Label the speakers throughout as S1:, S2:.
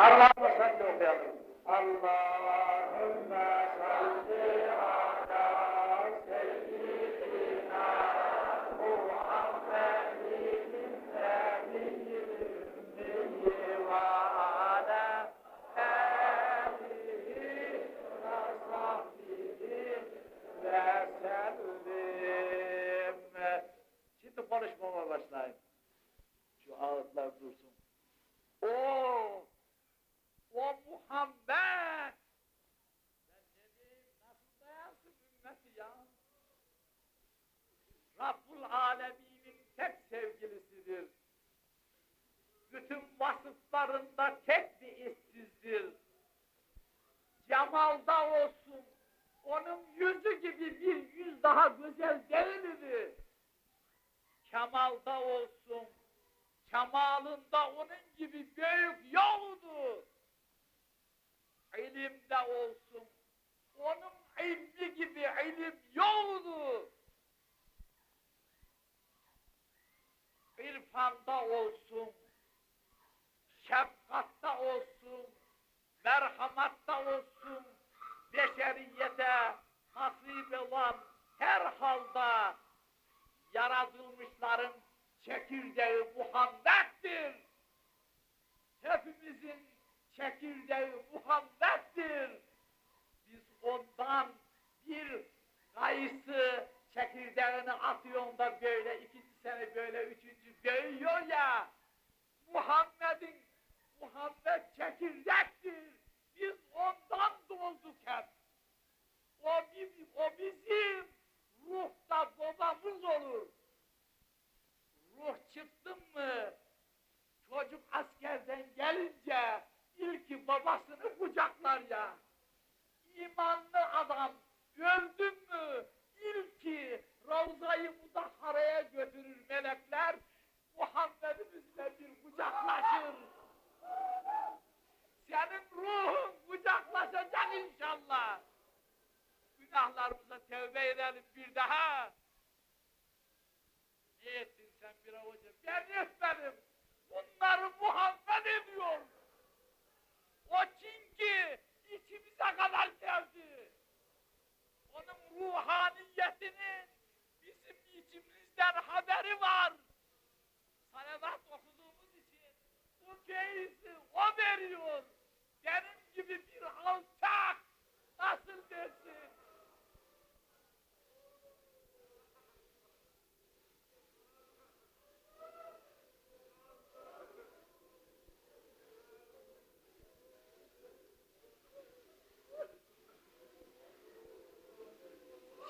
S1: Allah'ıma salli okuyalım. Allahümme salli ala seyyidina Muhammedin nebiyyil ve ala alihi ve sahbihi ve sellim. Şimdi konuşmama başlayayım. Şu ağızlar dursun. O, o Muhammed. Ben ne diyeyim, nasıl dayansın ümmeti ya? Rabbul Alemin'in tek sevgilisidir. Bütün vasıflarında tek bir işsizdir. Cemalda olsun, onun yüzü gibi bir yüz daha güzel değildi. Kemalda olsun, kemalında onun gibi büyük yoktu. İlimde olsun, onun ilmi gibi ilim yoktu. İrfanda olsun, şefkatta olsun, merhamatta olsun, beşeriyete nasip olan her halda yaratılmışların çekirdeği Muhammed'dir. Hepimizin çekirdeği Muhammed'dir. Biz ondan bir kayısı çekirdeğini atıyor da böyle ikinci sene böyle üçüncü büyüyor ya. Muhammed çekirdektir. Biz ondan doğduk hep. O, bizim, o bizim ruhta babamız olur. Ruh çıktın mı, çocuk askerden gelince ilki babasını kucaklar ya. İmanlı adam öldün mü ilki Ravza-i Mudahhara'ya götürür melekler. Muhammed'imizle bir kucaklaşır. Senin ruhun kucaklaşacak inşallah. Günahlarımıza tevbe edelim bir daha. Ne ettin sen bir hoca? Ben etmedim. Bunları Muhammed ediyor. O çünkü içimize kadar geldi. Onun ruhaniyetinin bizim içimizden haberi var. Salavat okuduğumuz için bu keyisi o veriyor. Benim gibi bir alçak nasıl dersin?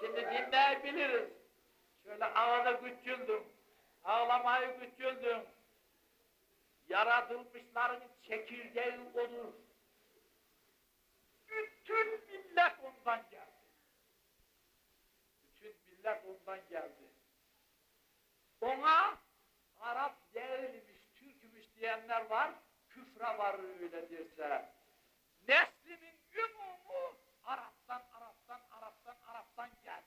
S1: Şimdi dinleyebiliriz. Şöyle havada güçüldüm. Ağlamayı güçüldüm. Yaratılmışların çekirdeği olur. Ondan geldi. Ona Arap değilmiş, Türkmüş diyenler var, küfre var öyle derse. Neslinin ümumu Arap'tan, Arap'tan, Arap'tan, Arap'tan geldi.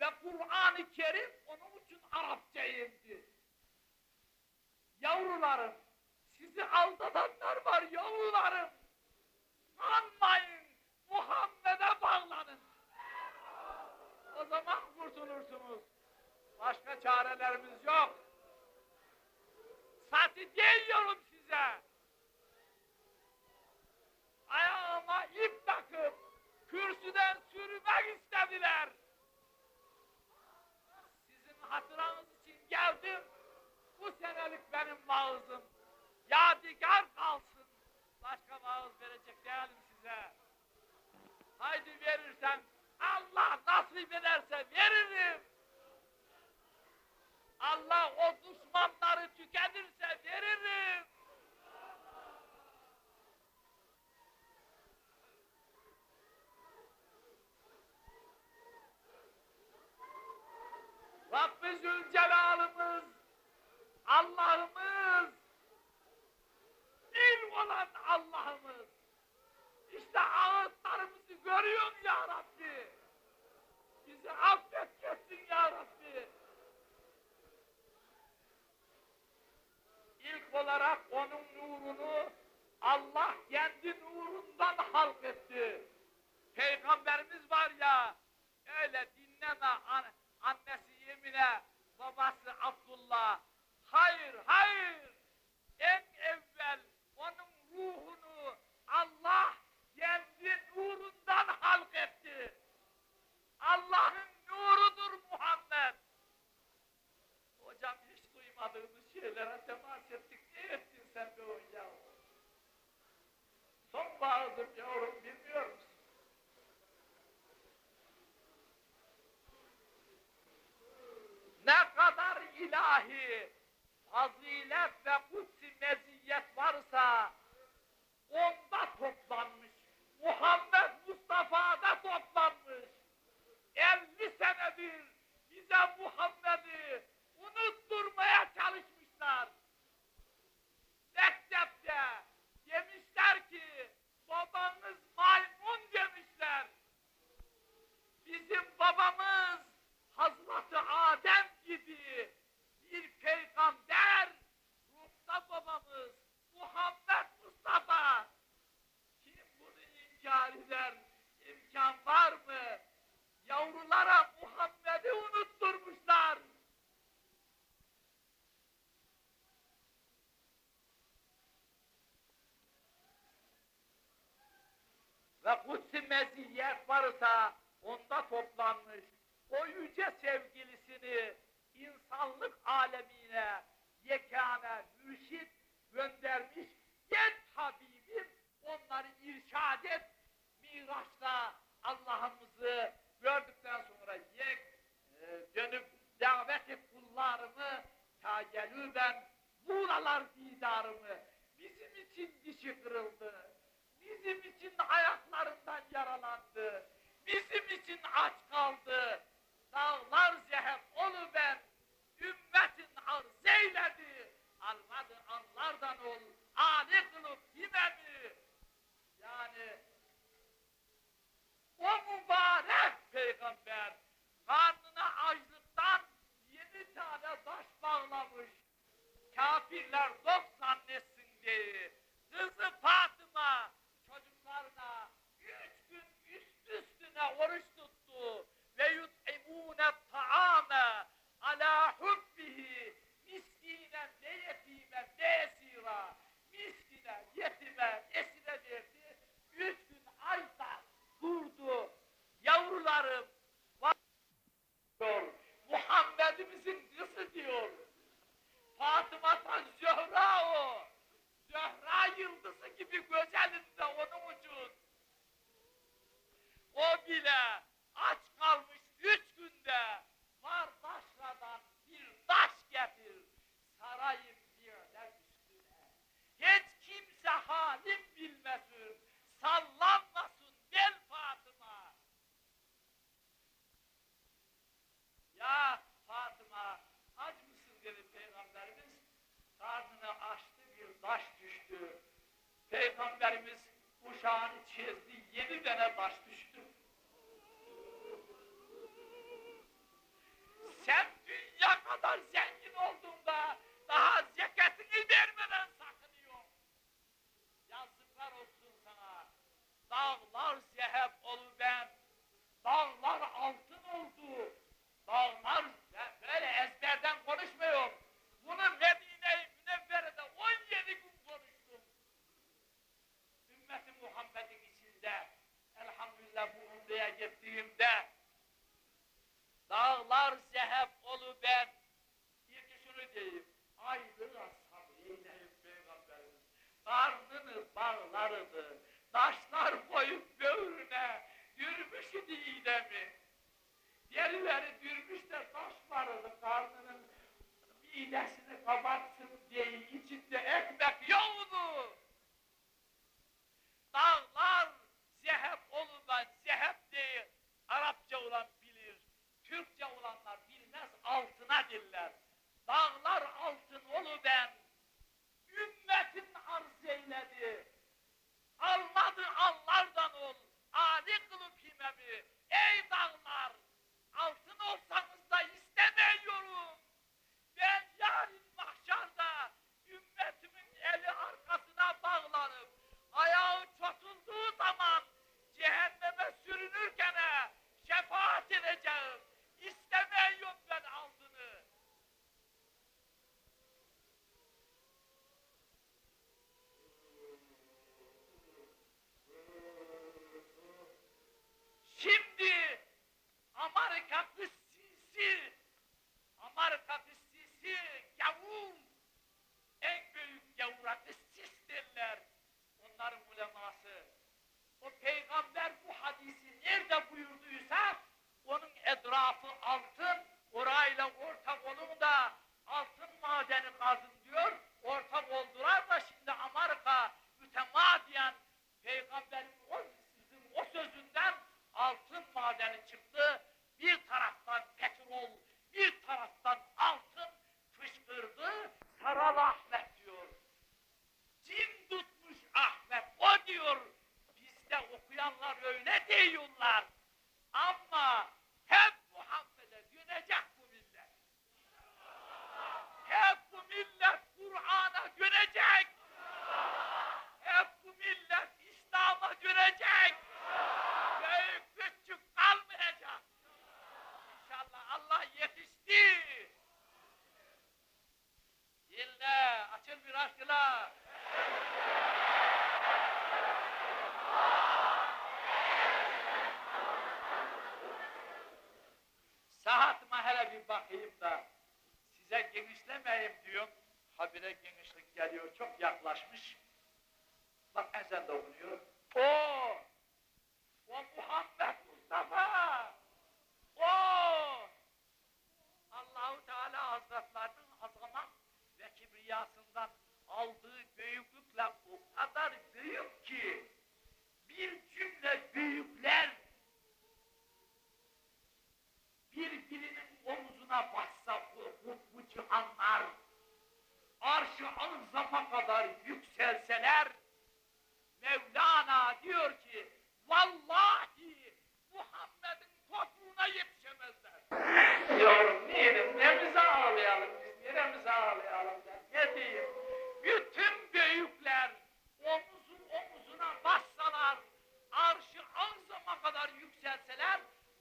S1: Ve Kur'an-ı Kerim onun için Arapça indi. Yavrularım, sizi aldatanlar var yavrularım. Sanmayın, Muhammed'e bağlanın. Zaman kurtulursunuz. Başka çarelerimiz yok. Sati diyorum size. Ayağıma ip takıp kürsüden sürmek istediler. Sizin hatıranız için geldim. Bu senelik benim vaazım. Yadigar kalsın. Başka vaaz verecek değilim size. Haydi verirsen Allah nasip ederse veririm. Allah o düşmanları tüketirse veririm. Rabbi Zülcelal'ımız, Allah'ımız, il olan Allah'ımız. İşte ağıtlarımızı görüyorsun ya Rabbi bizi affedeceksin ya Rabbi. İlk olarak onun nurunu Allah kendi nurundan halk etti. Peygamberimiz var ya öyle dinleme an annesi Yemine babası Abdullah. Hayır hayır en evvel onun ruhunu Allah kendi nurundan halk etti. Allah'ın nurudur Muhammed. Hocam hiç duymadığımız şeylere temas ettik. Ne ettin sen be o? Son bağıdır yavrum bilmiyor musun? Ne kadar ilahi fazilet ve kutsi meziyet varsa يا محمد varsa onda toplanmış o yüce sevgilisini insanlık alemine yekâne mürşid göndermiş gel tabibim. Onları irşad et. Miraçla Allah'ımızı gördükten sonra yek e, dönüp davet et kullarımı ta ben buralar didarımı. Bizim için dişi kırıldı. Bizim için ayaklarından yaralandı bizim için aç kaldı. Dağlar zeher onu ben, ümmetin arz eyledi. Almadı anlardan ol, ani kılıp himemi. Yani o mübarek peygamber karnına açlıktan yedi tane taş bağlamış. Kafirler doksan nesin diye. Kızı Fatih diyelim ki ciddi ekmek aşkla. Saatıma hele bir bakayım da size genişlemeyeyim diyorum. Habire genişlik geliyor, çok yaklaşmış. Bak ezan da okunuyor. O Muhammed Mustafa, o Allahu Teala Hazretlerinin azamet ve kibriyasından aldığı büyüklükle o kadar büyük ki bir cümle büyükler birbirinin omuzuna bassa bu, bu, bu cihanlar arşı azama kadar yükselseler Mevlana diyor ki vallahi Muhammed'in topuğuna yetişemezler. Diyorum diyelim neremize ağlayalım biz neremize ağlayalım ben ne diyeyim. Bütün büyükler omuzun omuzuna bassalar arşı azama kadar yükselseler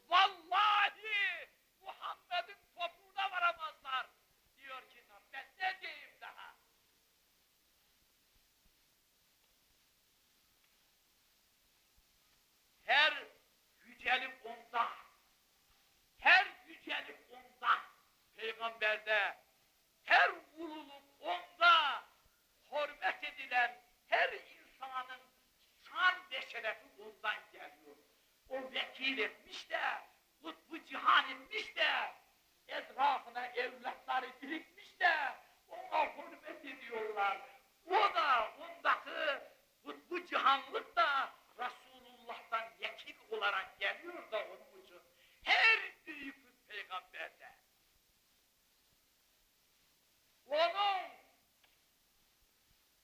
S1: vallahi Muhammed'in topuğuna varamazlar. Diyor ki ben ne diyeyim daha. Her yücelik onda, her yücelik onda, peygamberde, her ululuk onda, hürmet edilen her insanın şan ve şerefi ondan geliyor. O vekil etmiş de, kutbu cihan etmiş de, etrafına evlatları birikmiş de, ona hürmet ediyorlar. O da ondaki kutbu cihanlık da Resulullah'tan vekil olarak geliyor da onun için. Her büyük peygamberde. Onun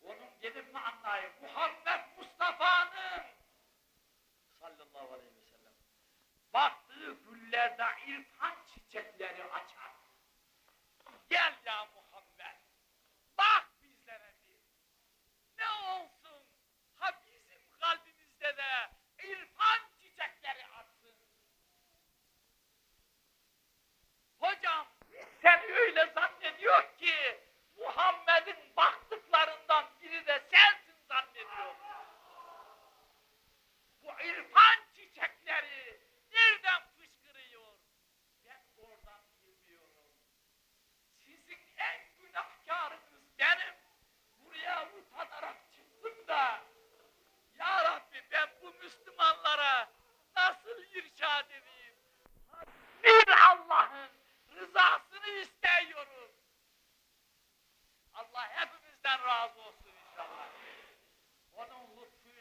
S1: onun gelip mi anlayın? Muhammed Mustafa'nın sallallahu aleyhi ve sellem baktığı güllerde irfan çiçekleri açar. Gel ya Muhammed, bak bizlere bir. Ne olsun, ha bizim kalbimizde de irfan çiçekleri açsın. Hocam, sen öyle zannediyor ki Muhammed'in baktıklarından biri de sensin zannediyor. Bu irfan çiçekleri nereden fışkırıyor? Ben oradan bilmiyorum. Sizin en günahkarınız benim. Buraya utanarak çıktım da. Ya Rabbi ben bu Müslümanlara nasıl irşad edeyim? Bir Allah'ın rızasını istiyorum. Allah hepimizden razı olsun inşallah.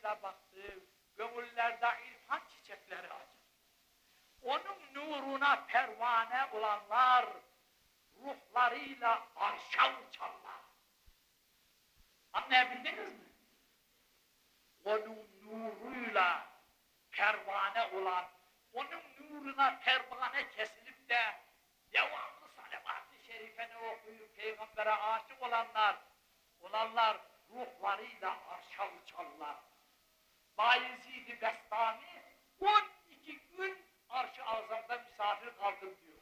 S1: Lütfuyla baktığı gönüllerde irfan çiçekleri açar. Onun nuruna pervane olanlar ruhlarıyla arşa uçarlar. Anlayabildiniz mi? Onun nuruyla pervane olan, onun nuruna pervane kesilip de devamlı salavat-ı şerifeni okuyup peygambere aşık olanlar, olanlar ruhlarıyla arşa uçarlar. Bayezid-i Bestami 12 gün arş-ı azamda misafir kaldım diyor.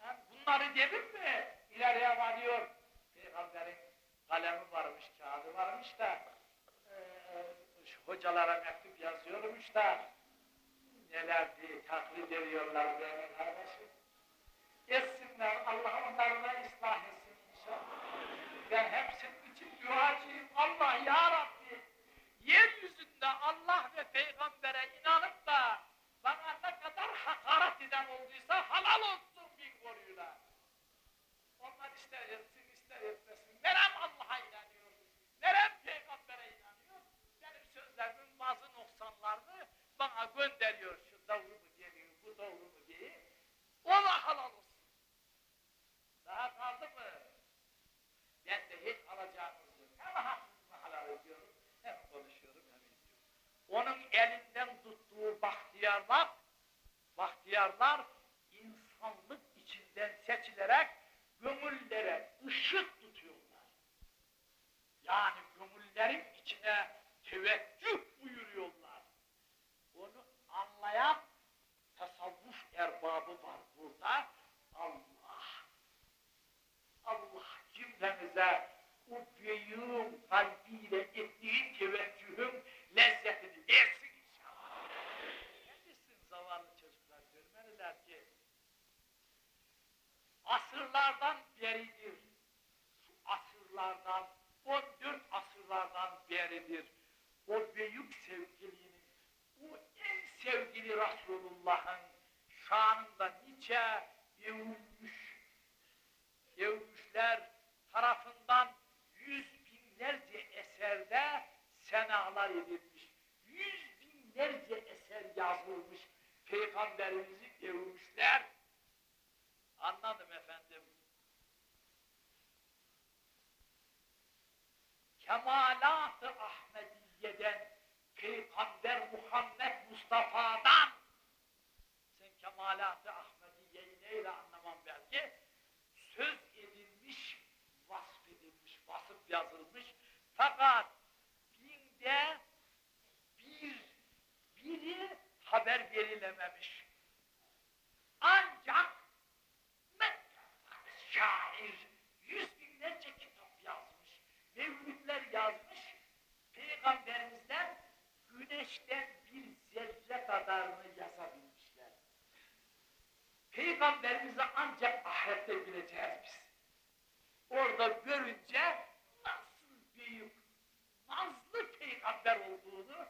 S1: Ha, bunları dedim mi ileriye varıyor. Peygamberin kalemi varmış, kağıdı varmış da eee, şu hocalara mektup yazıyormuş da neler diye taklit ediyorlar benim kardeşim. Etsinler, Allah onlarına ıslah etsin inşallah. Ben hepsinin için duacıyım. Allah ya yeryüzünde Allah ve peygambere inanıp da bana ne kadar hakaret eden olduysa halal olsun bin koruyla. Onlar ister etsin, ister etmesin. Nerem Allah'a inanıyor, nerem peygambere inanıyor. Benim sözlerimin bazı noksanlarını bana gönderiyor. Şu doğru mu geliyor, bu doğru mu diye. Ona halal olsun. Daha kaldı mı? Ben de hiç alacağınız yok. Hem hakkınızı helal ediyorum, hem konuşuyorum hem ediyorum. elinden tuttuğu bahtiyarlar, bahtiyarlar insanlık içinden seçilerek gönüllere ışık tutuyorlar. Yani gönüllerin içine teveccüh buyuruyorlar. Onu anlayan tasavvuf erbabı var burada. Allah. Allah cümlemize o büyüğün kalbiyle ettiğin teveccühün lezzetini versin inşallah. Neredesin zavallı çocuklar görmeliler ki asırlardan beridir. Şu asırlardan, 14 asırlardan beridir. O büyük sevgilinin, o en sevgili Resulullah'ın şanında nice övülmüş, övmüşler tarafından yüz binlerce eserde senalar edilmiş. Yüz binlerce eser yazılmış. Peygamberimizi övmüşler. Anladım efendim. Kemalat-ı Ahmediye'den, Peygamber Muhammed Mustafa'dan sen kemalat-ı Ahmediye'yi neyle anlamam belki? Söz edilmiş, vasfedilmiş, vasıf yazılmış. Fakat binde bir, biri haber verilememiş. Ancak şair yüz binlerce kitap yazmış, mevlütler yazmış, peygamberimizden güneşten bir zerre kadarını yazabilmişler. Peygamberimizi ancak ahirette bileceğiz biz. Orada görünce nasıl büyük, nazlı peygamber olduğunu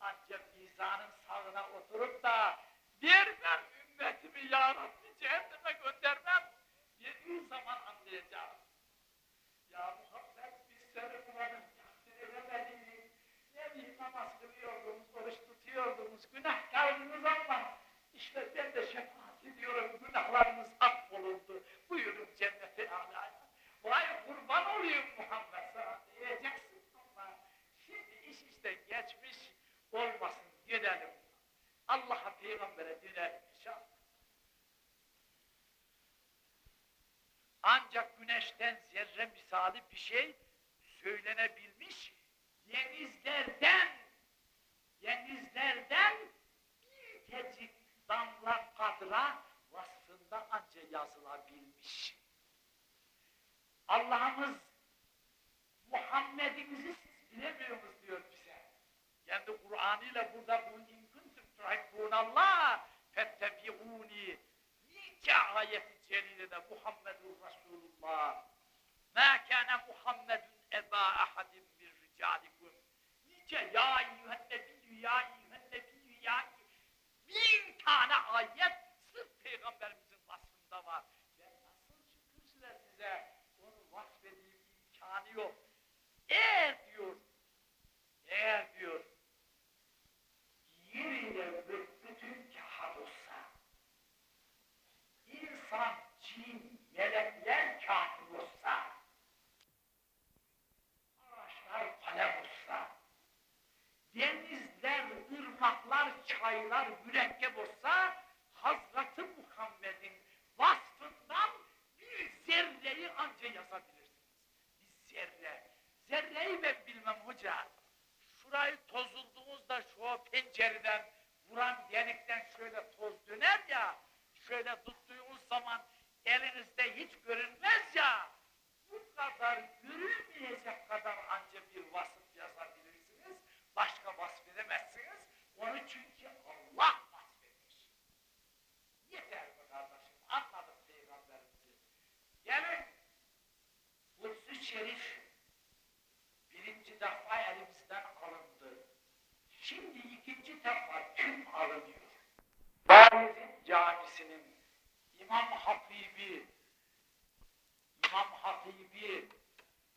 S1: ancak mizanın sağına oturup da vermem ümmetimi ya Rabbi cehenneme göndermem dediği zaman anlayacağız. Ya Muhammed biz seni buranın takdir edemedik. Ne bileyim namaz kılıyordunuz, oruç tutuyordunuz, günahkardınız ama işte ben de şefaat ediyorum, günahlarınız affolundu. Buyurun cennete alaya. Vay kurban olayım Muhammed sana diyeceksin ama şimdi iş işte geçmiş olmasın dönelim. Allah'a peygambere dönelim inşallah. Ancak güneşten zerre misali bir şey söylenebilmiş. Denizlerden, denizlerden bir tecik damla kadra vasfında anca yazılabilmiş. Allah'ımız Muhammed'imizi siz bilemiyorsunuz diyor bize. Kendi Kur'an ile burada bu in kuntum tuhibbunallah fettebi'uni nice ayeti celilede Muhammedur Resulullah ma kana Muhammedun eba ahadin bir ricalikum nice ya eyyühen nebiyyü ya eyyühen nebiyyü ya bin tane ayet sırf peygamberimizin vasfında var. Ben nasıl şükürsüler size onu vasfedeyim imkanı yok. Eğer diyor eğer diyor yeriyle bütün kahat olsa insan, cin, melekler kafir olsa, ağaçlar kalem olsa, denizler, çaylar mürekkep olsa, Hazreti Muhammed'in vasfından bir zerreyi anca yazabilirsiniz. Bir zerre. Zerreyi ben bilmem hoca. Şurayı tozulduğunuzda şu pencereden vuran delikten şöyle toz döner ya, şöyle tuttuğunuz zaman elinizde hiç görünmez ya, bu kadar görülmeyecek kadar anca bir vasıf yazabilirsiniz, başka vasf edemezsiniz. Onu çünkü Allah vasfetmiş. Yeter be kardeşim, anladık Peygamberimizi. Gelin, Kudüs-ü Şerif birinci defa elimizden alındı. Şimdi ikinci defa kim alınıyor? Bayezid Camisi'nin İmam Hatibi, İmam Hatibi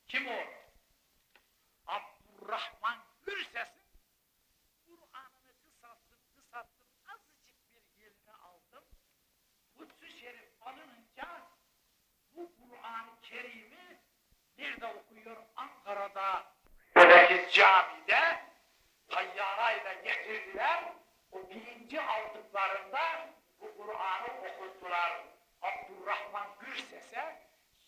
S1: kim o? Abdurrahman Gürses'in nerede okuyor? Ankara'da Buradaki camide tayyarayla getirdiler. O birinci aldıklarında bu Kur'an'ı okuttular. Abdurrahman Gürses'e.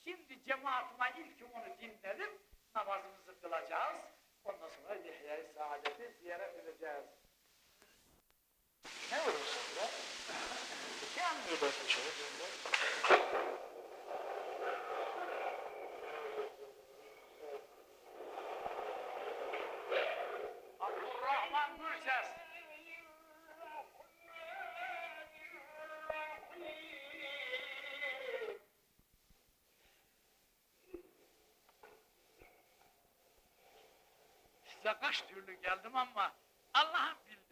S1: Şimdi cemaatime ilk onu dinledim. Namazımızı kılacağız. Ondan sonra Lihye-i Saadet'i ziyaret edeceğiz.
S2: Ne olursun ya? Ne anlıyorlar bu çocuklar?
S1: Size kaç türlü geldim ama Allah'ım bildirsin.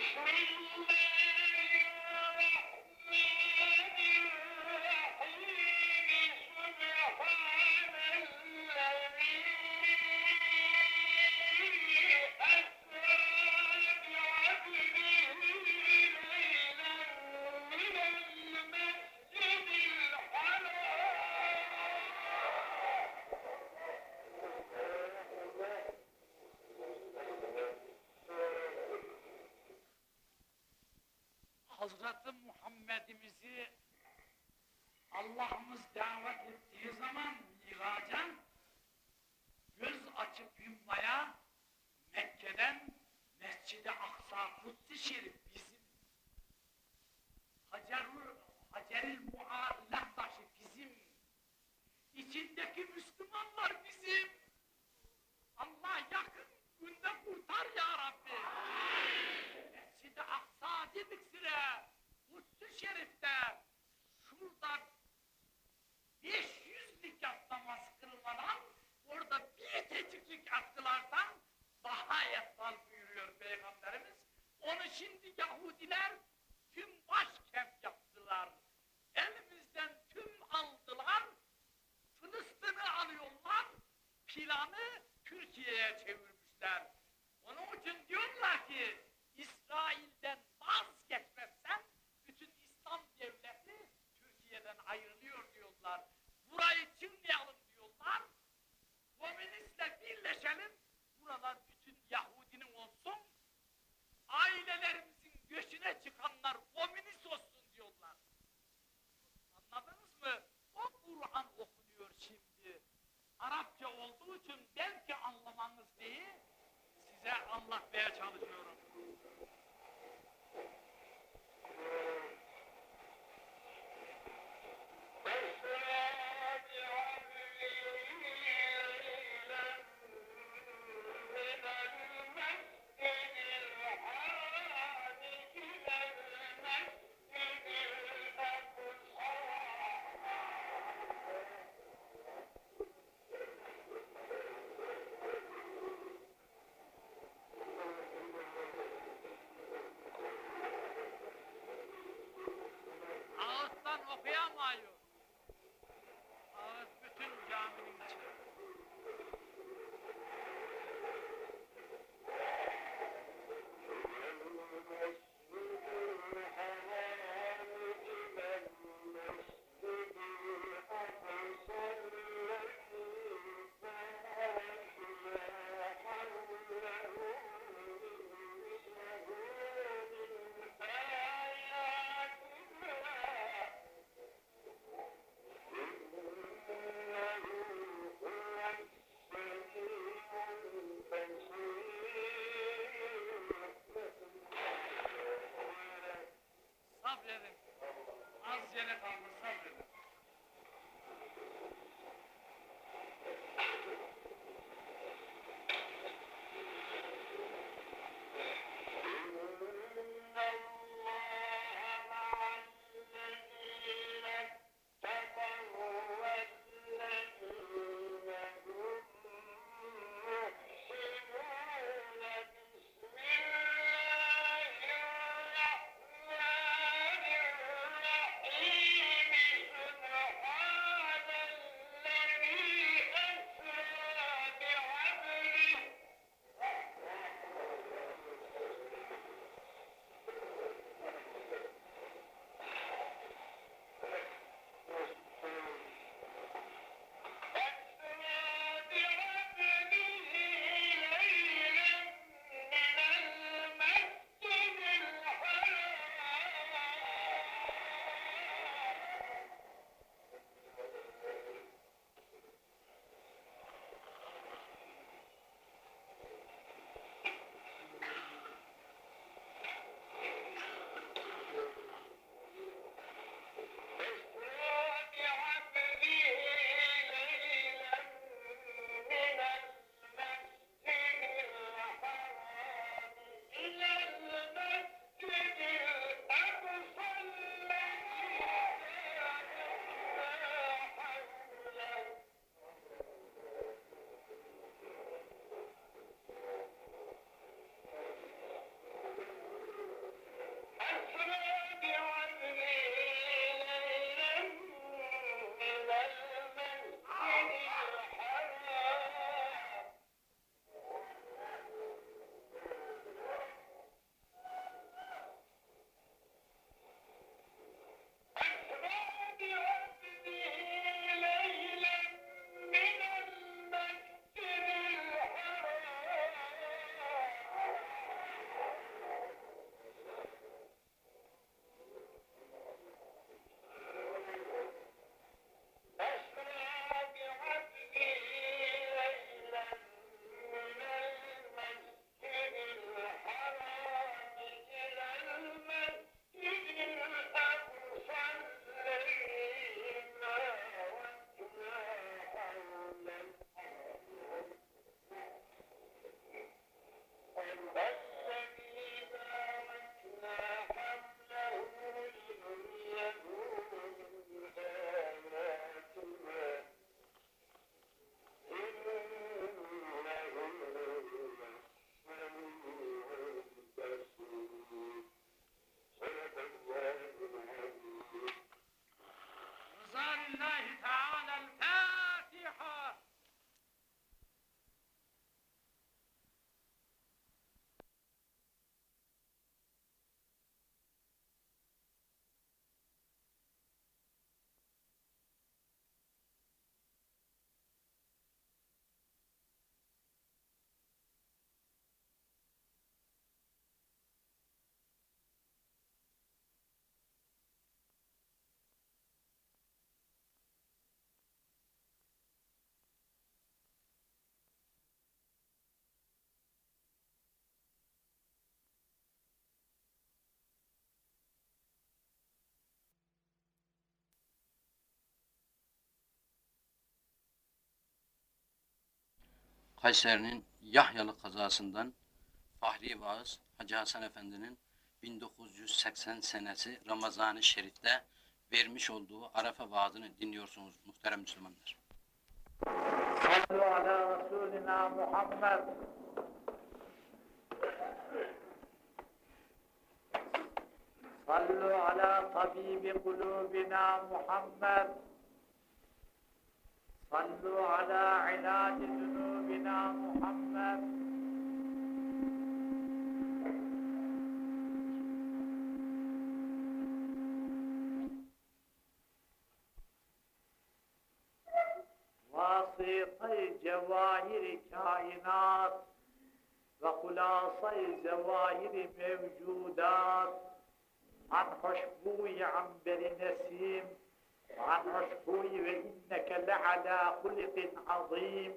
S1: Schmidt. Hazreti Muhammed'imizi Allah'ımız davet ettiği zaman miraca göz açıp yummaya Mekke'den Mescid-i Aksa Kutsi Şerif bizim Hacerül, Haceril Muallak taşı bizim içindeki Müslümanlar bizim Allah yakın günde kurtar ya Rabbi Mescid-i Aksa dedik sıra Kutsi Şerif'te şurada 500 rekat namaz kılmadan orada bir teciklik attılardan daha eftal buyuruyor Peygamberimiz. Onu şimdi Yahudiler tüm başkent yaptılar. Elimizden tüm aldılar. Filistin'i alıyorlar. Planı Türkiye'ye çevirmişler. Onun için diyorlar ki İsrail'den vazgeçmezsen bütün İslam devleti Türkiye'den ayrılıyor diyorlar. Burayı çınlayalım diyorlar. Komünistle birleşelim. Buralar bütün Yahudinin olsun. Ailelerimizin göçüne çıkanlar komünist olsun diyorlar. Anladınız mı? O Kur'an okunuyor şimdi. Arapça olduğu için belki anlamanız değil, size anlatmaya çalışıyorum. Vamos, vamos,
S2: sabredin. Az yere kaldı sabredin.
S3: Kayseri'nin Yahyalı kazasından Fahri Bağız Hacı Hasan Efendi'nin 1980 senesi Ramazan-ı Şerif'te vermiş olduğu Arafa vaadını dinliyorsunuz muhterem Müslümanlar.
S2: Sallu ala Resulina Muhammed Sallu ala tabibi kulubina Muhammed صلوا على علاج ذنوبنا محمد واسطي جواهر كائنات وخلاصي زواهر موجودات عن خشبوي عنبر نسيم عن خشبوي وإنك لعلى خلق عظيم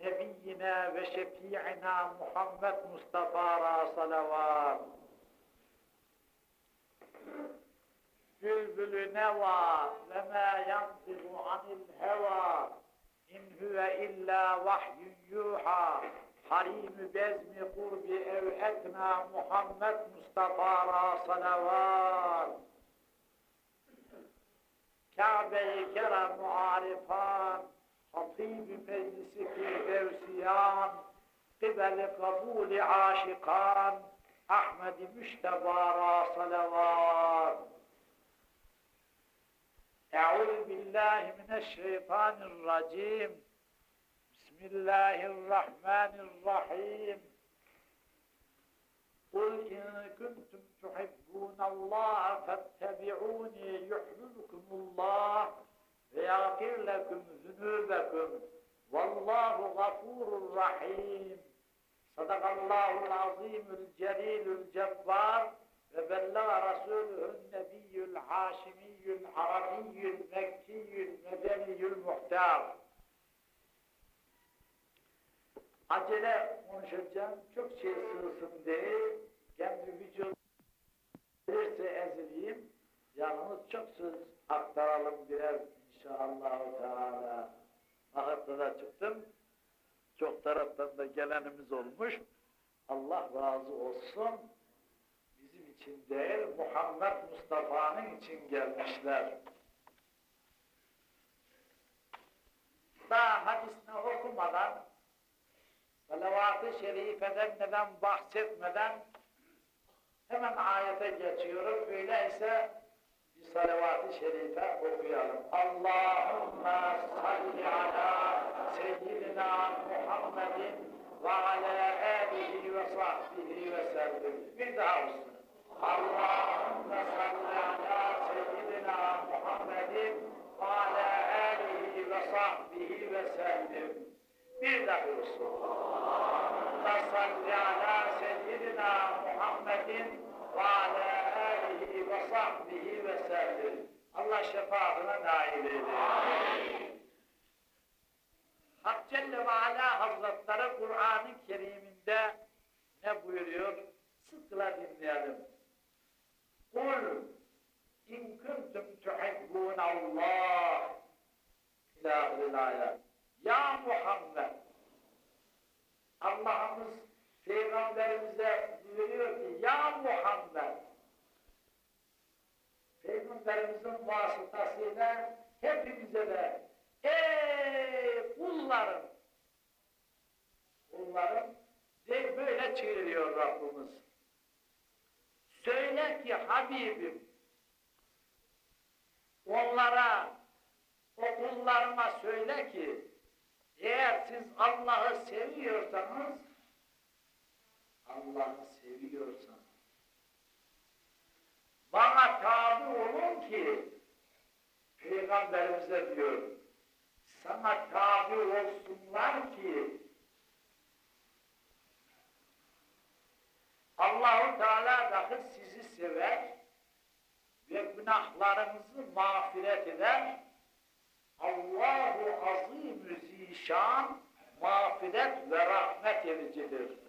S2: نبينا وشفيعنا محمد مصطفى صلوات.
S1: نوى وما ينطق عن الهوى إن هو إلا وحي يوحى. حريم بزم قرب أو محمد مصطفى صلوات. Kabe-i Keram-ı Arifan, Hatib-i Meclisi Firdevsiyan, Kıbel-i Kabul-i Aşikan, Ahmed-i Müştebara Salavat. Eûzu billahi mineşşeytanirracim. Bismillahirrahmanirrahim. Kul in kuntum tuhib تحبون الله فاتبعوني يحببكم الله ويغفر لكم ذنوبكم والله غفور رحيم صدق الله العظيم الجليل الجبار وبلغ رسوله النبي الحاشمي العربي المكي المدني المختار acele konuşacağım, çok şey sığsın diye kendi vücudum gelirse ezileyim, yalnız çok söz aktaralım birer inşallah Teala. Ahırda da çıktım, çok taraftan da gelenimiz olmuş. Allah razı olsun. Bizim için değil, Muhammed Mustafa'nın için gelmişler. Daha hadisini okumadan salavat-ı şerifeden neden bahsetmeden hemen ayete geçiyorum. Öyleyse bir salavat-ı şerife okuyalım. Allahümme salli ala seyyidina Muhammedin ve ala alihi ve sahbihi ve sellem. Bir daha olsun. Allahümme salli ala seyyidina Muhammedin ve ala alihi ve sahbihi ve sellem. Bir daha olsun. Allahümme salli ala seyyidina Muhammedin ve ala alihi ve sahbihi ve sellem. Allah şefaatine nail eylesin. Hak Celle ve Ala Hazretleri Kur'an-ı Kerim'inde ne buyuruyor? Sıkla dinleyelim. Kul in kuntum tuhibbunallah ilahil ayet. Ya Muhammed Allah'ımız Peygamberimize buyuruyor ki Ya Muhammed Peygamberimizin vasıtasıyla hepimize de Ey kullarım kullarım diye böyle çığırıyor Rabbimiz. Söyle ki Habibim onlara o kullarıma söyle ki eğer siz Allah'ı seviyorsanız Allah'ı seviyorsanız bana tabi olun ki Peygamberimize diyor sana tabi olsunlar ki Allahu Teala dahi sizi sever ve günahlarınızı mağfiret eder. Allahu azim zişan mağfiret ve rahmet edicidir.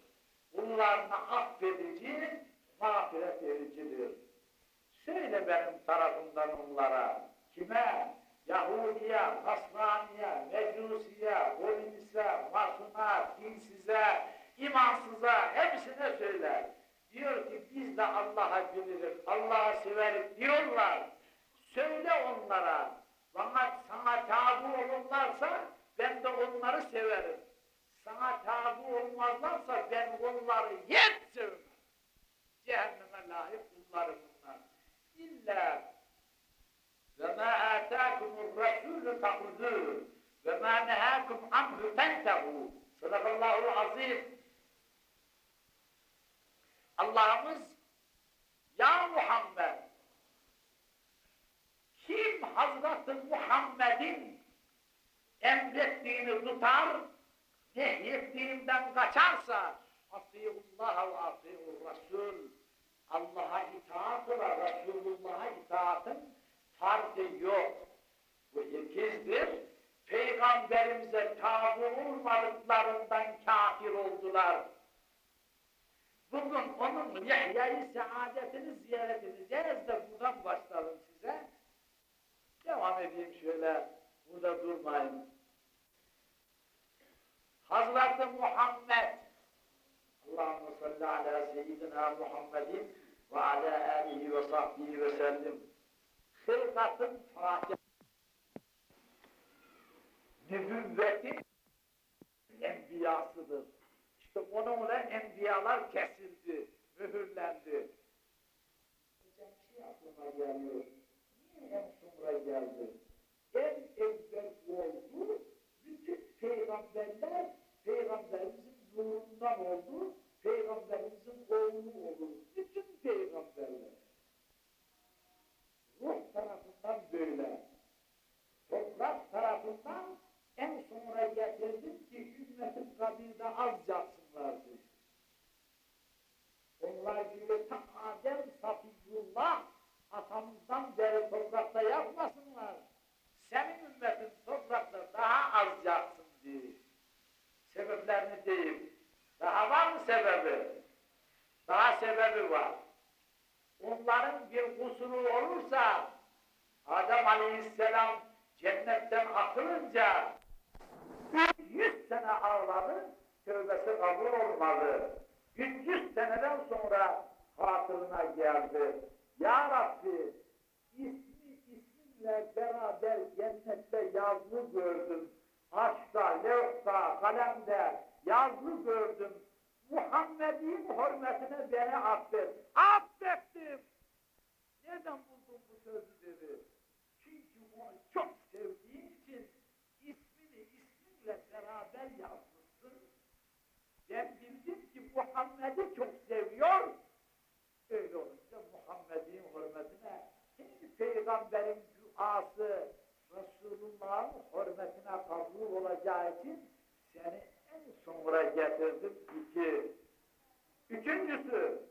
S1: Kullarını affedici, mağfiret edicidir. Söyle benim tarafımdan onlara. Kime? Yahudiye, Nasraniye, Mecusiye, Polinise, Masuna, dinsize, imansıza hepsine söyle. Diyor ki biz de Allah'a biliriz, Allah'a severiz diyorlar. Söyle onlara, bana sana tabi olurlarsa ben de onları severim. Sana tabi olmazlarsa ben onları yet sevmem. Cehenneme layık kullarım bunlar. İlla ve ma atâkumur rasûlü tehudû ve ma nehâkum anhu fentehu. Sadakallahul azim. Allah'ımız Ya Muhammed kim Hazreti Muhammed'in emrettiğini tutar, tehlif dilimden kaçarsa Asiullah ve asiul Allah'a itaat ve Resulullah'a itaatın farkı yok. Bu ikizdir. Peygamberimize tabi olmadıklarından kafir oldular. Bugün onun Yahya'yı saadetini ziyaret edeceğiz de buradan başlayalım size. Devam edeyim şöyle, burada durmayın. Hazreti Muhammed Allahümme salli ala seyyidina Muhammedin ve ala alihi ve sahbihi ve sellim. Hılkatın fatih nübüvvetin enbiyasıdır. İşte onunla enbiyalar kesildi, mühürlendi. Hocam şey aklıma geliyor. Niye en sonra geldi? En evvel oldu, peygamberler peygamberimizin nurundan oldu, peygamberimizin oğlu olur. Bütün peygamberler. Ruh tarafından böyle. Toprak tarafından en sonra getirdim ki ümmetin kabirde az yatsınlardı. Onlar gibi ta Adem Safiyullah atamızdan beri toprakta yapmasınlar. Senin ümmetin toprakta daha az yatsın. Sebeplerini değil. Daha var mı sebebi? Daha sebebi var. Onların bir kusuru olursa Adem Aleyhisselam cennetten atılınca 100 sene ağladı, tövbesi kabul olmadı. 300 seneden sonra hatırına geldi. Ya Rabbi, ismi isminle beraber cennette yazlı gördüm. Aşkta, levhta, kalemde yazlı gördüm. Muhammed'in hürmetine beni affet. Affettim. Nereden buldun bu sözü dedi. Çünkü onu çok sevdiğim için ismini isminle beraber yazmışsın. Ben bildim ki Muhammed'i çok seviyor. Öyle olunca Muhammed'in hürmetine şimdi peygamberin duası Resulullah'ın hürmetine kabul olacağı için seni en sonra getirdim iki. Üçüncüsü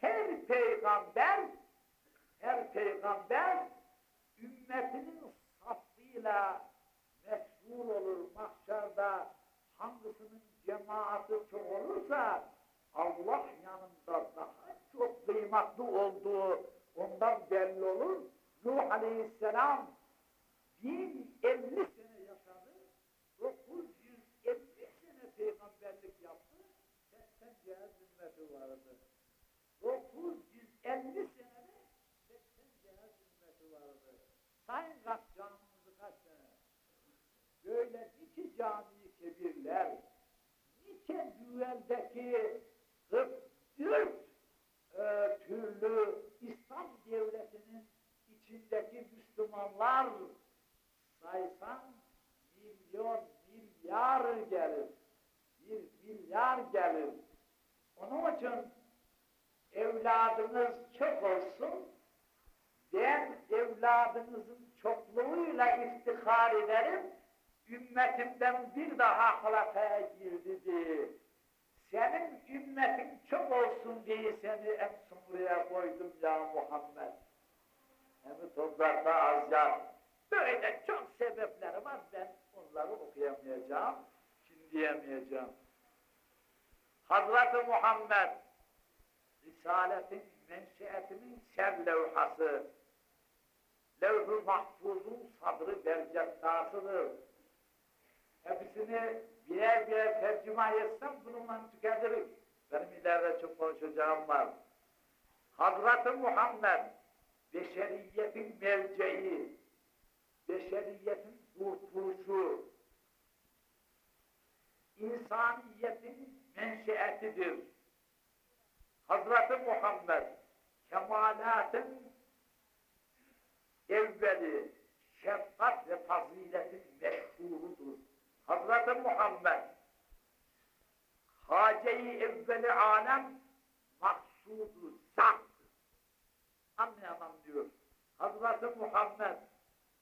S1: her peygamber her peygamber ümmetinin safıyla meşgul olur mahşerde hangisinin cemaati çok olursa Allah yanında daha çok kıymetli olduğu ondan belli olur. Nuh Aleyhisselam 1050 sene yaşadı. 950 sene peygamberlik yaptı. 80 cihaz ümmeti vardı. 950 senede 80 cihaz ümmeti vardı. Sayın kaç camimizi kaç sene? Böyle nice cami kebirler, nice düveldeki 44 e, türlü İslam devletinin içindeki Müslümanlar saysan milyon milyar gelir. Bir milyar gelir. Onun için evladınız çok olsun, ben evladınızın çokluğuyla iftihar ederim, ümmetimden bir daha halakaya girdi diye. Senin ümmetin çok olsun diye seni en buraya koydum ya Muhammed. Hem toprakta az yaz. Böyle çok sebepleri var, ben onları okuyamayacağım, şimdi diyemeyeceğim. Hazreti Muhammed, Risaletin menşeetinin ser levhası, levh-ı mahfuzun sadrı bercettasıdır. Hepsini birer birer tercüme etsem bununla tüketirim. Benim ileride çok konuşacağım var. Hazreti Muhammed, beşeriyetin merceği, beşeriyetin kurtuluşu, insaniyetin menşeetidir. Hazreti Muhammed, kemalatın evveli, şefkat ve faziletin meşhurudur. Hazreti Muhammed, hace-i evveli alem maksudu zattır. Anlayamam. Hazreti Muhammed,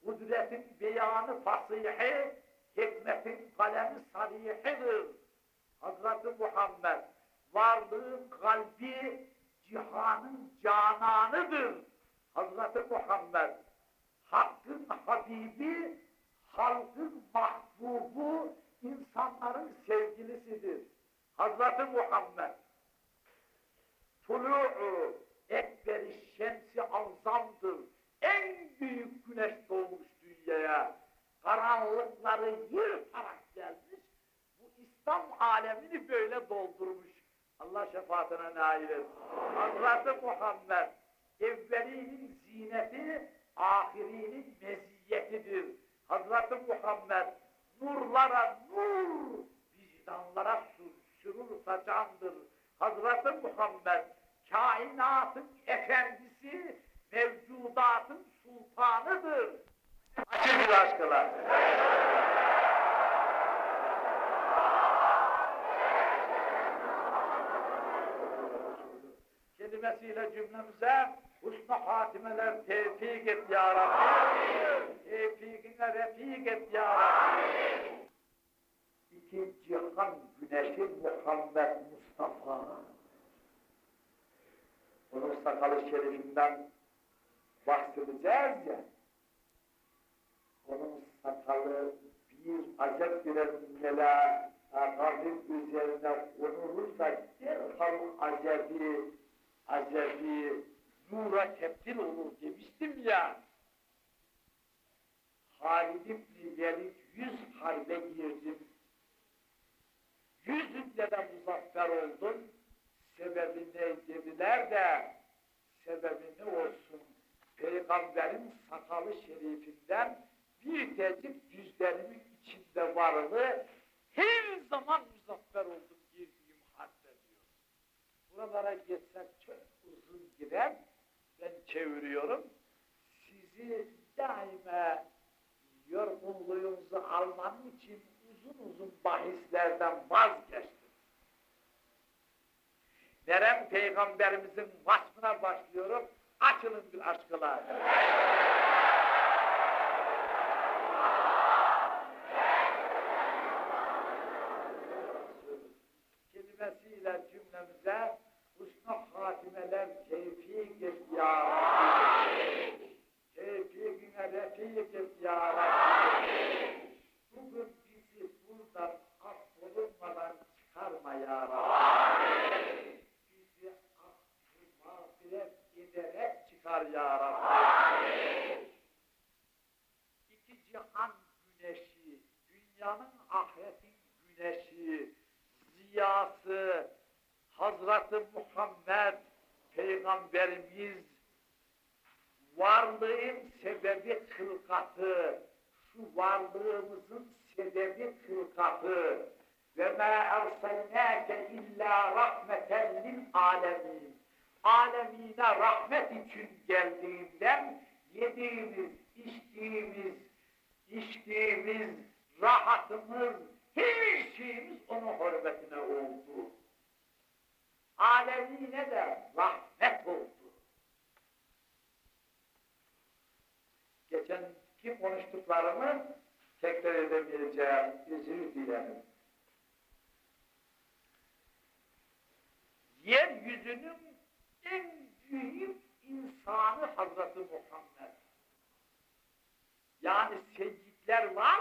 S1: kudretin beyanı fasihi, hikmetin kalemi sarihidir. Hazreti Muhammed, varlığın kalbi, cihanın cananıdır. Hazreti Muhammed, Hakk'ın Habibi, halkın mahbubu, insanların sevgilisidir. Hazreti Muhammed, tulu'u ekberi şemsi azamdır. En büyük güneş doğmuş dünyaya. dağları yırtarak gelmiş. Bu İslam alemini böyle doldurmuş. Allah şefaatine nail etsin. Hazreti Muhammed evvelinin zineti, ahirinin meziyetidir. Hazreti Muhammed nurlara nur, vicdanlara sur, sürur saçandır. Hazreti Muhammed kainatın efendisi, mevcudatın sultanıdır. Açın bir aşkına. kelimesiyle cümlemize husnu hatimeler tevfik et ya Rabbi. Tevfikine refik et ya Rabbi. İki cihan güneşi Muhammed Mustafa. Onun sakalı şerifinden ya. Onun sakalı bir acep birer mela kabrin üzerine konulursa derhal acebi acebi nura tebdil olur demiştim ya. Halid İbni Velid yüz harbe girdim. Yüzünde de muzaffer oldun. Sebebi ne dediler de sebebi ne olsun? Peygamberin sakalı şerifinden bir tecik yüzlerimin içinde varlığı her zaman muzaffer oldum girdiğim harbe diyor. Buralara geçsek çok uzun gider. Ben çeviriyorum. Sizi daima yorgunluğunuzu almanın için uzun uzun bahislerden vazgeçtim. Nerem peygamberimizin vasfına başlıyorum. Açılın aşkılar. kelimesiyle cümlemize husnu hatimeler tevfik et ya Rabbi. Tevfikine refik et ya Rabbi. Bugün bizi buradan affolunmadan çıkarma ya Rabbi. Bizi affı mağfiret ederek çıkar ya Rabbi. İki cihan güneşi, dünyanın ahiretin güneşi, ziyası, Hazreti Muhammed Peygamberimiz varlığın sebebi kılkatı, şu varlığımızın sebebi kılkatı ve ma erselnâke illa rahmeten lil alemin. Alemine rahmet için geldiğinden yediğimiz, içtiğimiz, içtiğimiz, rahatımız, her şeyimiz onun hürmetine oldu. Alemine de rahmet oldu. Geçen kim konuştuklarımı tekrar edemeyeceğim. Özür dilerim. Yeryüzünün en büyük insanı Hazreti Muhammed. Yani seyyidler var,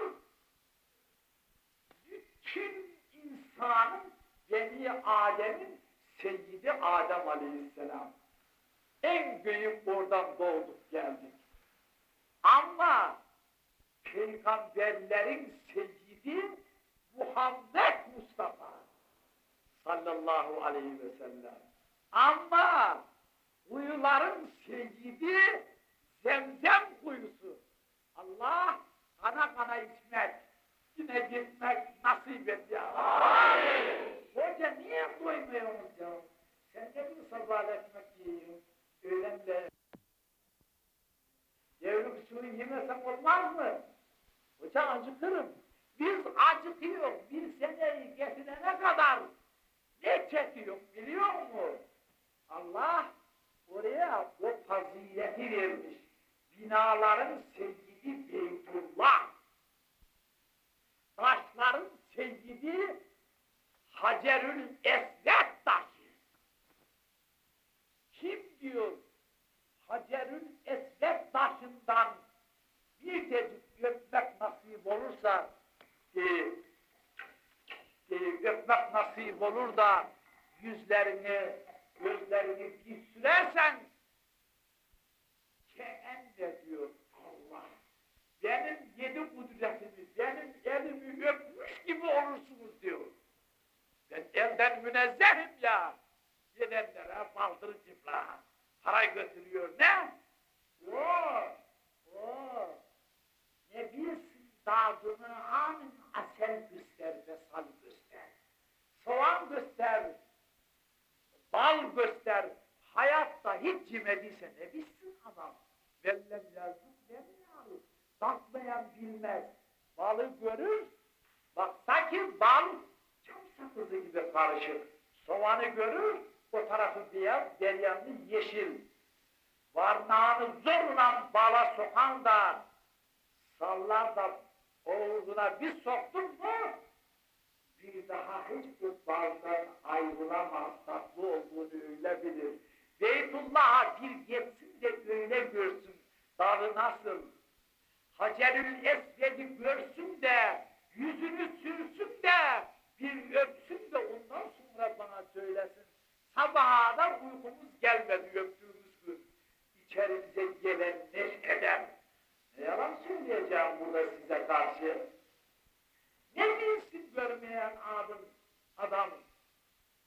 S1: bütün insanın Beni Adem'in Seyyidi Adem Aleyhisselam. En büyük oradan doğduk geldik. Ama peygamberlerin seyyidi Muhammed Mustafa sallallahu aleyhi ve sellem. Ama kuyuların seyyidi zemzem kuyusu. Allah kana kana içmek, yine gitmek nasip et ya. Hoca niye doymuyorsunuz ya? Sen de bir sabah ekmek yiyorsun, öğlenle. Devrim suyu yemesem olmaz mı? Hoca acıkırım. Biz acıkıyor, bir seneyi getirene kadar ne çekiyor biliyor musun? Allah oraya o fazileti vermiş. Binaların seyyidi Beytullah. Taşların seyyidi Hacerül Esved taşı. Kim diyor Hacerül Esved taşından bir tecik öpmek nasip olursa e, e, öpmek nasip olur da yüzlerini, gözlerini bir sürersen keende diyor Allah. Benim yedi kudretimi, benim gibi olursunuz diyor. Ben elden münezzehim ya. Gelenlere baldır cıpla. Para götürüyor ne? Oo, oo. Ne bilsin dadını amin asel göster sal göster. Soğan göster, bal göster. Hayatta hiç cimediyse ne bilsin adam. Bellem yazdım demiyor. Tatmayan bilmez. Balı görür, bak sanki bal çam sakızı gibi karışık. Soğanı görür, o tarafı beyaz, deryanlı yeşil. Varnağını zorla bala sokan da sallar da oğluna bir soktun mu bir daha hiçbir baldan ayrılamaz, tatlı olduğunu öyle bilir. Beytullah'a bir geçsin de öyle görsün, dalı nasıl? Hacerül Esved'i görsün de, yüzünü sürsün de, bir öpsün de ondan sonra bana söylesin. Sabaha da uykumuz gelmedi öptüğümüz gün. İçerimize gelen neşeden. Ne yalan söyleyeceğim burada size karşı. Ne bilsin görmeyen adam, adam.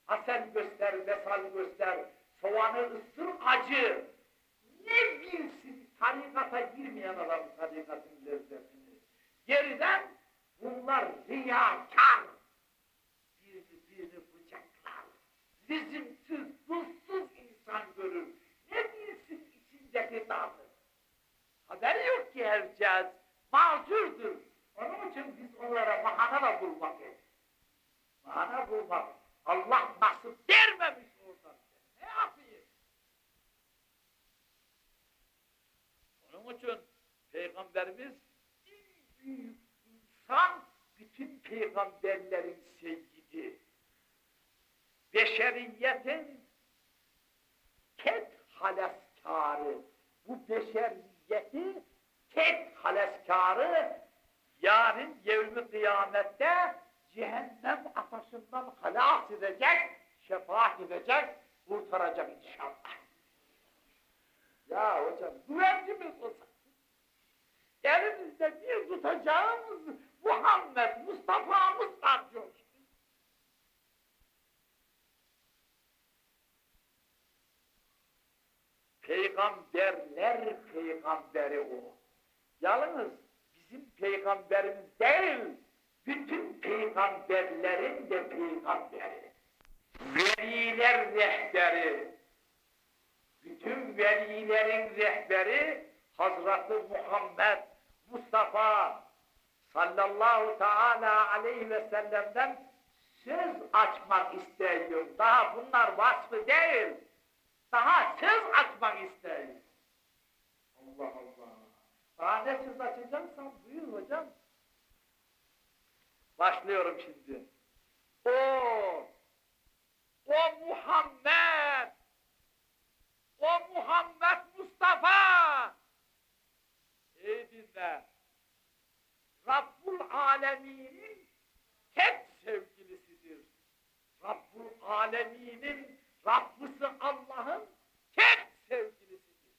S1: Hasen göster, vesal göster, soğanı ısır acı. Ne bilsin tarikata girmeyen adam tarikatın lezzetini. Geriden bunlar riyakar. Birini birini bıçaklar. Lizimsiz, ruhsuz insan görür. Ne bilsin içindeki tadı. Haberi yok ki herkes. Mazurdur. İçin biz onlara bahane da bulmak et. Bahane bulmak. Allah nasip vermemiş oradan. Ne yapayım? Onun için Peygamberimiz en büyük insan bütün peygamberlerin seyyidi. Beşeriyetin tek haleskarı. Bu beşeriyeti tek haleskarı yarın yevmi kıyamette cehennem ateşinden halas edecek, şefaat edecek, kurtaracak inşallah. Ya hocam güvencimiz olsun. Elimizde bir tutacağımız Muhammed, Mustafa'mız var diyor. Peygamberler peygamberi o. Yalnız bizim peygamberimiz değil, bütün peygamberlerin de peygamberi. Veliler rehberi, bütün velilerin rehberi Hazreti Muhammed Mustafa sallallahu teala aleyhi ve sellem'den söz açmak istiyorum. Daha bunlar vasfı değil. Daha söz açmak istiyorum. Allah Allah. Daha ne söz açacaksan buyur hocam. Başlıyorum şimdi. O, o Muhammed, o Muhammed Mustafa. İyi dinle. Rabbul Alemin'in tek sevgilisidir. Rabbul Alemin'in Rabbisi Allah'ın tek sevgilisidir.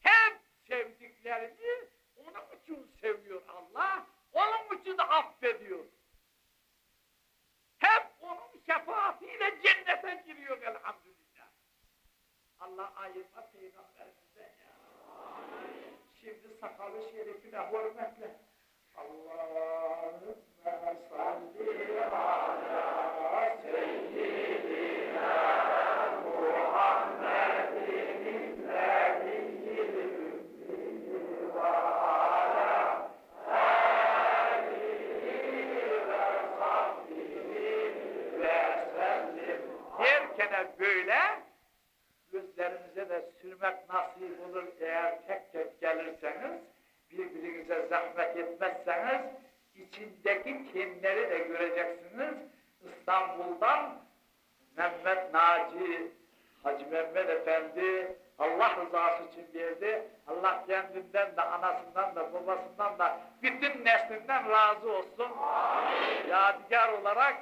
S1: Hep sevdiklerini onun için seviyor Allah, onun için de affediyor. Hep onun şefaatiyle cennete giriyor elhamdülillah. Allah ayırma peygamberimizden ya. Şimdi sakalı şerifine hürmetle. Allahümme salli ala seyyidina Muhammedin nebiyyil ümmi ve ala alihi ve sahbihi ve sellim. Derken böyle gözlerinize de sürmek nasip olur eğer tek tek gelirseniz, birbirinize zahmet etmezseniz, içindeki kinleri de göreceksiniz. İstanbul'dan Mehmet Naci, Hacı Mehmet Efendi, Allah rızası için verdi. Allah kendinden de, anasından da, babasından da, bütün neslinden razı olsun. Yadigar olarak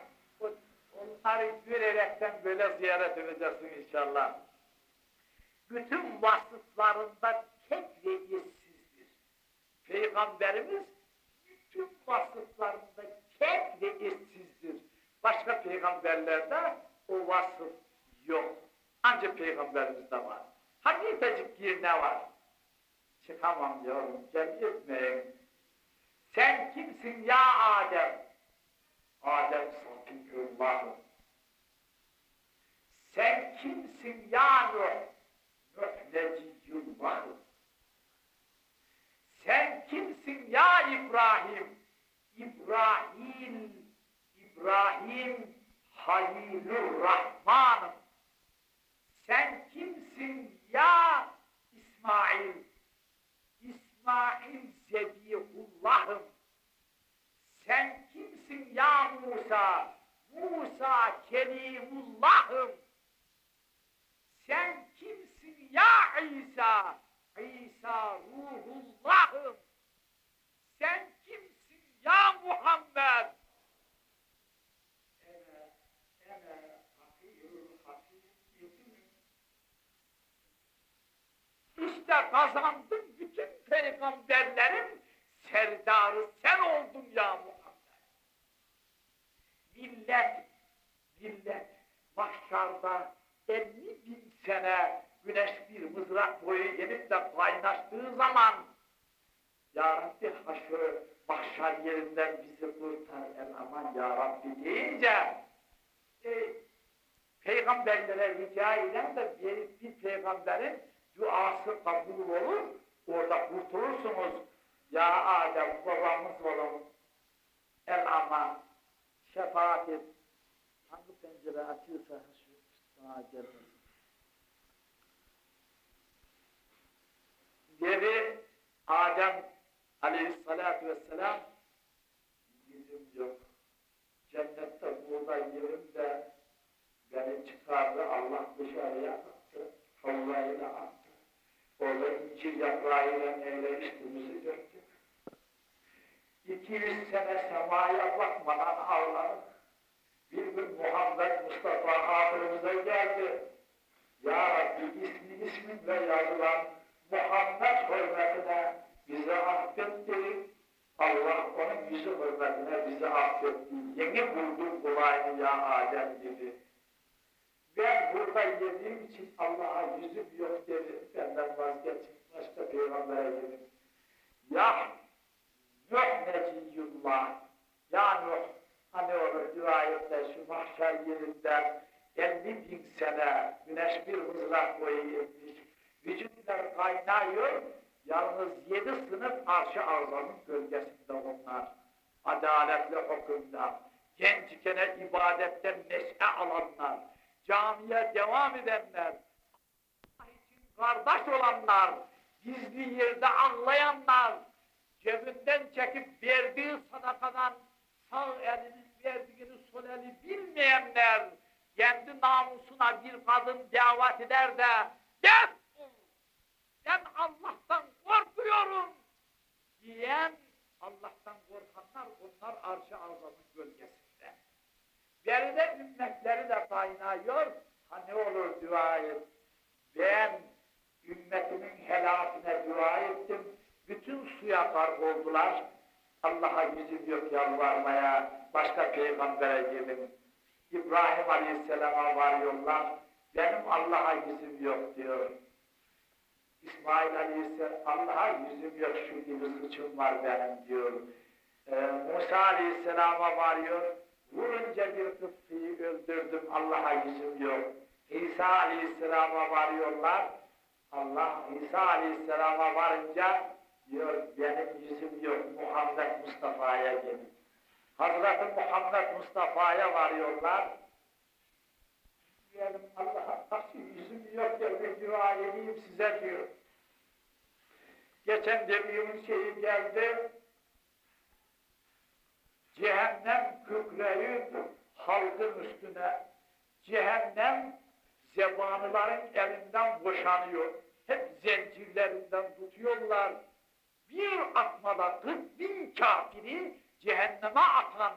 S1: onları görerekten böyle ziyaret edeceksin inşallah bütün vasıflarında tek ve. Peygamberimiz tüm vasıflarında tek ve. Başka peygamberlerde o vasıf yok. Ancak peygamberimizde var. Hakikacık bir ne var? Çıkamam diyorum, gel etmeyin. Sen kimsin ya Adem? Adem Safiyullah'ım. Sen kimsin ya Nuh? Nuh Neciyullah'ım. Sen kimsin ya İbrahim? İbrahim, İbrahim Halilur Rahman'ım. Sen kimsin ya İsmail? İsmail Zebihullah'ım. Sen kimsin ya Musa? Musa Kelimullah'ım. Sen kimsin ya İsa? İsa Ruhullah'ım. Sen kimsin ya Muhammed? İşte kazandım bütün peygamberlerin serdarı sen oldun ya Muhammed. Millet, millet mahşarda 50 bin sene güneş bir mızrak boyu gelip de kaynaştığı zaman Ya Rabbi haşır mahşer yerinden bizi kurtar el aman Ya Rabbi deyince e, peygamberlere rica eden de bir, bir peygamberin duası kabul olur orada kurtulursunuz. Ya Adem babamız olun el aman şefaat et. Hangi pencere açıyorsa şu sana gelmesin Dedi Adem aleyhissalatu vesselam yüzüm yok. Cennette burada yerimde beni çıkardı Allah dışarıya attı. Havva'yı da attı. Orada incir yaprağıyla neyle üstümüzü döktü. 200 sene semaya bakmadan ağladık. Bir gün Muhammed Mustafa hatırımıza geldi. Ya Rabbi ismi isminle yazılan Muhammed hürmetine bizi affetti. Allah onun yüzü hürmetine bizi affetti. Yeni buldum kolayını ya Adem gibi. Ben burada yediğim için Allah'a yüzüm yok dedi. Benden vazgeçin. Başka peygambere gidin. Ya Nuh Neciyullah. Ya Nuh. Hani olur rivayette şu mahşer yerinden 50 bin sene güneş bir mızrak boyu yemiş. Vücutlar kaynıyor. Yalnız yedi sınıf arşı ağzının gölgesinde onlar. Adaletli hükümler. Gençkene ibadetten neşe alanlar. Camiye devam edenler. Allah için kardeş olanlar. Gizli yerde anlayanlar. Cebinden çekip verdiği sadakadan sağ elinin verdiğini sol eli bilmeyenler. Kendi namusuna bir kadın davet eder de ben ben Allah'tan korkuyorum diyen Allah'tan korkanlar onlar arş-ı azamın gölgesinde. Beride ümmetleri de kaynıyor. Ha ne olur dua et. Ben ümmetimin helakine dua ettim. Bütün suya karg oldular. Allah'a yüzüm yok yalvarmaya. Başka peygambere gidin. İbrahim Aleyhisselam'a varıyorlar. Benim Allah'a yüzüm yok diyor. İsmail Aleyhisselam Allah'a yüzüm yok şu gibi suçum var benim diyor. Ee, Musa Aleyhisselam'a varıyor. Vurunca bir kıptıyı öldürdüm Allah'a yüzüm yok. İsa Aleyhisselam'a varıyorlar. Allah İsa Aleyhisselam'a varınca diyor benim yüzüm yok Muhammed Mustafa'ya gelin. Hazreti Muhammed Mustafa'ya varıyorlar. Diyelim Allah'a dua size diyor. Geçen dediğimin şeyi geldi. Cehennem kükreyi halkın üstüne. Cehennem zebanıların elinden boşanıyor. Hep zincirlerinden tutuyorlar. Bir atmada 40 bin kafiri cehenneme atan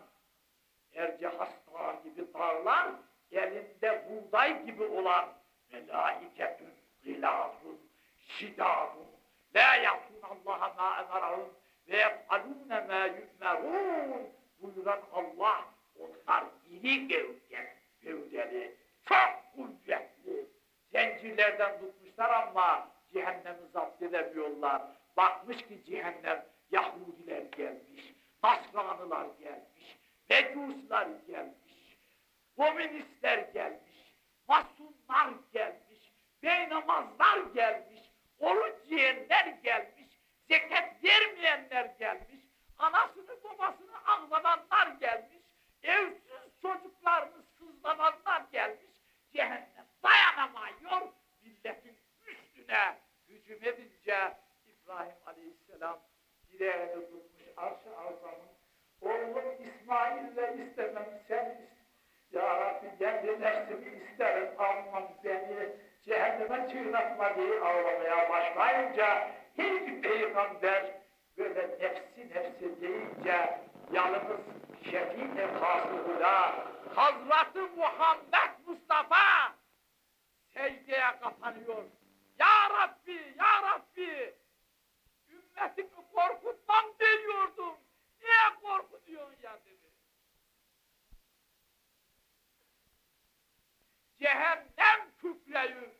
S1: Ercihas Dağı gibi dağlar elinde buğday gibi olan melaiketün, gilâzun, şidâdun, la ya'tun Allah'a ma emerahum ve yapalûne ma yümerûn buyuran Allah onlar iri gövde, gövdeli, çok kuvvetli. Zincirlerden tutmuşlar ama cehennemi zapt edemiyorlar. Bakmış ki cehennem Yahudiler gelmiş, Nasranılar gelmiş, Mecuslar gelmiş, Komünistler gelmiş, Masumlar gelmiş. Beynamazlar gelmiş, oruç yiyenler gelmiş, zekat vermeyenler gelmiş, anasını babasını ağlamanlar gelmiş, evsiz çocuklarını sızlananlar gelmiş, cehennem dayanamıyor, milletin üstüne hücum edince İbrahim Aleyhisselam direğini tutmuş arş-ı azamın oğlum İsmail'le istemem sen iste. Ya Rabbi kendi nefsimi isterim almam beni cehenneme diye ağlamaya başlayınca hiçbir peygamber böyle nefsi nefsi deyince yalnız şefii kasıhına Hazreti Muhammed Mustafa secdeye kapanıyor. Ya Rabbi, Ya Rabbi ümmetimi korkutmam geliyordum. Niye korkutuyorsun ya dedi. Cehennem kükreyi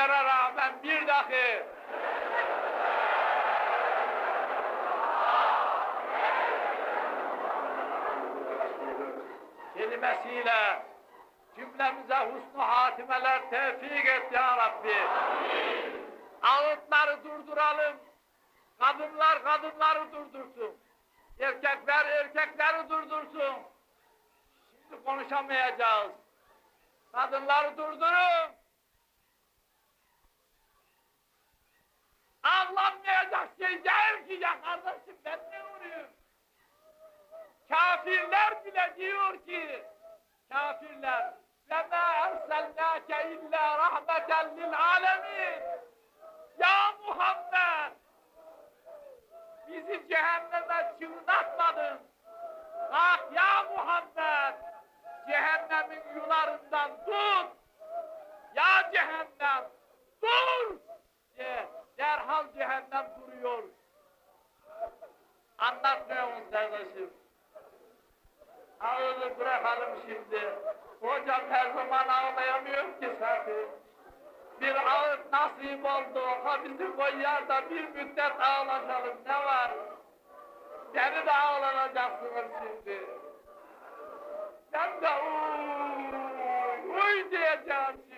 S1: Kafirlere rağmen bir dakika. kelimesiyle cümlemize husnu hatimeler tevfik et ya Rabbi. Ağıtları durduralım. Kadınlar kadınları durdursun. Erkekler erkekleri durdursun. Şimdi konuşamayacağız. Kadınları durdurun. Ağlanmayacak şey değil ki ya kardeşim ben ne vurayım? Kafirler bile diyor ki kafirler ve ma erselnake illa rahmeten lil alemin ya Muhammed bizi cehenneme çığınatmadın bak ya Muhammed cehennemin yularından tut ya cehennem dur diye derhal cehennem duruyor anlatmıyor musun kardeşim Ağzı bırakalım şimdi. Hocam her zaman ağlayamıyor ki zaten. Bir ağıt nasip oldu. Ha bizi koyar da bir müddet ağlaşalım. Ne var? Beni de ağlanacaksınız şimdi. Ben de uuu, uy diyeceğim